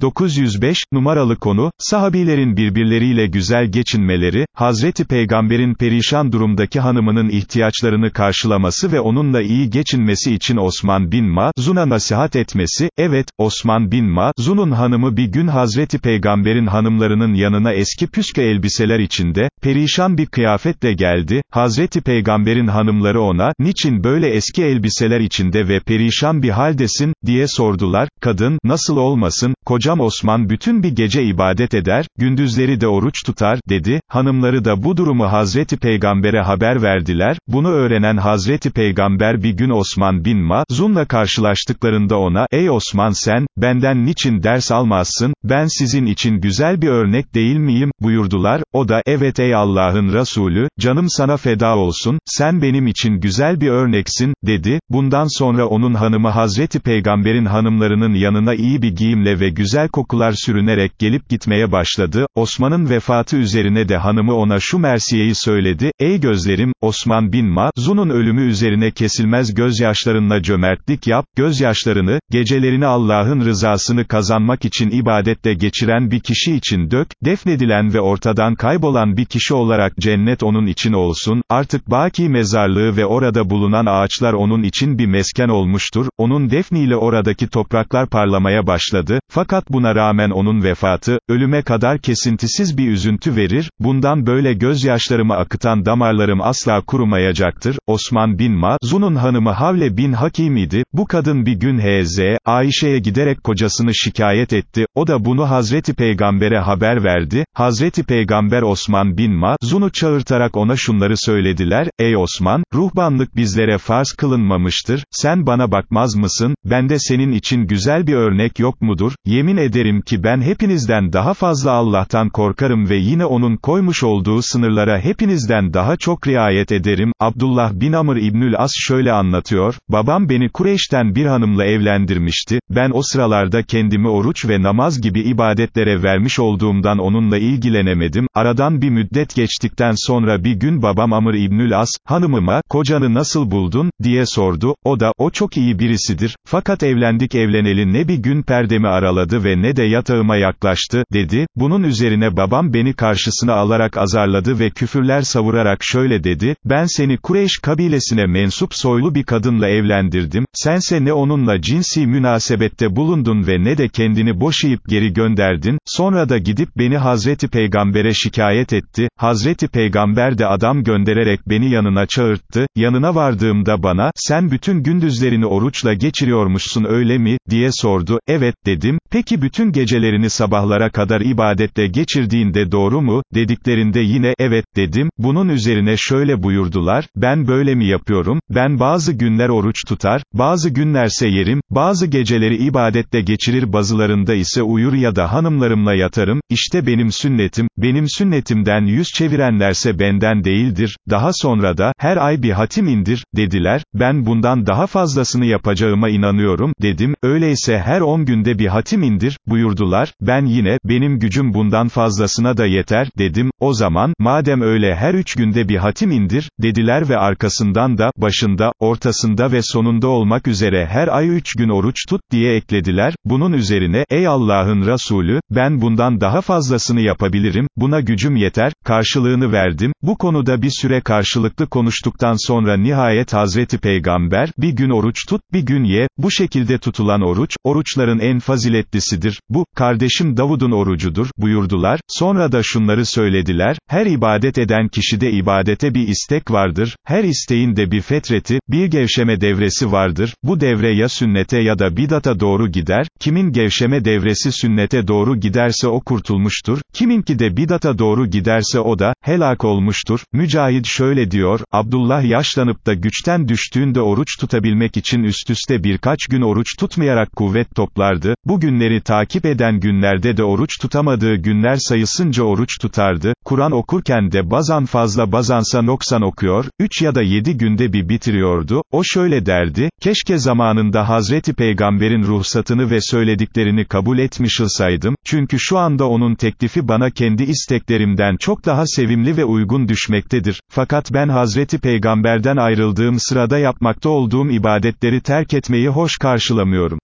905, numaralı konu, sahabilerin birbirleriyle güzel geçinmeleri, Hazreti Peygamber'in perişan durumdaki hanımının ihtiyaçlarını karşılaması ve onunla iyi geçinmesi için Osman bin Mazun'a nasihat etmesi, evet, Osman bin Mazun'un hanımı bir gün Hazreti Peygamber'in hanımlarının yanına eski püskü elbiseler içinde, perişan bir kıyafetle geldi, Hazreti Peygamber'in hanımları ona, niçin böyle eski elbiseler içinde ve perişan bir haldesin, diye sordular, kadın, nasıl olmasın, kocam Osman bütün bir gece ibadet eder, gündüzleri de oruç tutar, dedi, hanımları da bu durumu Hazreti Peygamber'e haber verdiler, bunu öğrenen Hazreti Peygamber bir gün Osman bin Mazun'la karşılaştıklarında ona, ey Osman sen, benden niçin ders almazsın, ben sizin için güzel bir örnek değil miyim, buyurdular, o da, evet ey Allah'ın Resulü, canım sana feda olsun, sen benim için güzel bir örneksin, dedi, bundan sonra onun hanımı Hazreti Peygamber'in hanımlarının yanına iyi bir giyimle ve güzel kokular sürünerek gelip gitmeye başladı, Osman'ın vefatı üzerine de hanımı ona şu mersiyeyi söyledi, ey gözlerim, Osman bin Mazun'un ölümü üzerine kesilmez gözyaşlarınla cömertlik yap, gözyaşlarını, gecelerini Allah'ın rızasını kazanmak için ibadette geçiren bir kişi için dök, defnedilen ve ortadan kaybolan bir kişi olarak cennet onun için olsun, artık baki mezarlığı ve orada bulunan ağaçlar onun için bir mesken olmuştur, onun defniyle oradaki topraklar parlamaya başladı, fakat buna rağmen onun vefatı, ölüme kadar kesintisiz bir üzüntü verir, bundan böyle gözyaşlarımı akıtan damarlarım asla kurumayacaktır, Osman bin Mazun'un hanımı Havle bin Hakim idi, bu kadın bir gün H.Z. Ayşe'ye giderek kocasını şikayet etti, o da bunu Hazreti Peygamber'e haber verdi, Hazreti Peygamber Osman bin Mazun'u çağırtarak ona şunları söylediler, ey Osman, ruhbanlık bizlere farz kılınmamıştır, sen bana bakmaz mısın, bende senin için güzel bir örnek yok mudur, yemin ederim ki ben hepinizden daha fazla Allah'tan korkarım ve yine onun koymuş olduğu sınırlara hepinizden daha çok riayet ederim, Abdullah bin Amr İbnül As şöyle anlatıyor, babam beni Kureyş'ten bir hanımla evlendirmişti, ben o sıralarda kendimi oruç ve namaz gibi ibadetlere vermiş olduğumdan onunla ilgilenemedim, aradan bir müddet geçtikten sonra bir gün babam Amr İbnül As, hanımıma, kocanı nasıl buldun, diye sordu, o da, o çok iyi birisidir, fakat evlendik evleneli ne bir gün perdemi araladı ve ne de yatağıma yaklaştı, dedi, bunun üzerine babam beni karşısına alarak azarladı ve küfürler savurarak şöyle dedi, ben seni Kureyş kabilesine mensup soylu bir kadınla evlendirdim, sense ne onunla cinsi münasebette bulundun ve ne de kendini boşayıp geri gönderdin, sonra da gidip beni Hazreti Peygamber'e şikayet etti, Hazreti Peygamber de adam göndererek beni yanına çağırttı, yanına vardığımda bana, sen bütün gündüzlerini oruçla geçiriyormuşsun öyle mi, diye sordu, evet, dedim, peki bütün gecelerini sabahlara kadar ibadetle geçirdiğinde doğru mu, dediklerinde yine, evet, dedim, bunun üzerine şöyle buyurdular, ben böyle mi yapıyorum, ben bazı günler oruç tutar, bazı günlerse yerim, bazı geceleri ibadette geçirir bazılarında ise uyur ya da hanımlarımla yatarım, işte benim sünnetim, benim sünnetimden yüz çevirenlerse benden değildir, daha sonra da, her ay bir hatim indir, dediler, ben bundan daha fazlasını yapacağıma inanıyorum, dedim, öyleyse her on günde bir hatim indir, buyurdular, ben yine, benim gücüm bundan fazlasına da yeter, dedim, o zaman, madem öyle her üç günde bir hatim indir, dediler ve arkasından da, başında, ortasında ve sonunda olmak üzere her ay üç gün oruç tut, diye eklediler, bunun üzerine, ey Allah'ın Resulü, ben bundan daha fazlasını yapabilirim, buna gücüm yeter, karşılığını verdim, bu konuda bir süre karşılıklı konuştuktan sonra nihayet Hazreti Peygamber, bir gün oruç tut, bir gün ye, bu şekilde tutulan oruç, oruçların en faziletlisidir, bu, kardeşim Davud'un orucudur, buyurdular, sonra da şunları söylediler, her ibadet eden kişide ibadete bir istek vardır, her isteğin de bir fetreti, bir gevşeme devresi vardır, bu devre ya sünnete ya da bidata doğru gider, kimin gevşeme devresi sünnete doğru giderse o kurtulmuştur, kiminki de bidata doğru giderse o da, helak olmuştur, Mücahid şöyle diyor, Abdullah yaşlanıp da güçten düştüğünde oruç tutabilmek için üst üste birkaç gün oruç tutmayarak kuvvet toplardı, bu günleri takip eden günlerde de oruç tutamadığı günler sayısınca oruç tutardı, Kur'an okurken de bazan fazla bazansa noksan okuyor, üç ya da yedi günde bir bitiriyordu, o şöyle derdi, keşke zamanında Hazreti Peygamber'in ruhsatını ve söylediklerini kabul etmiş olsaydım, çünkü şu anda onun teklifi bana kendi isteklerimden çok daha sevimli ve uygun düşmektedir, fakat ben Hazreti Peygamber'den ayrıldığım sırada yapmakta olduğum ibadetleri terk etmeyi hoş karşılamıyorum.